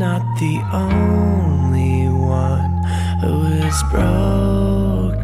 not the only one who is broken.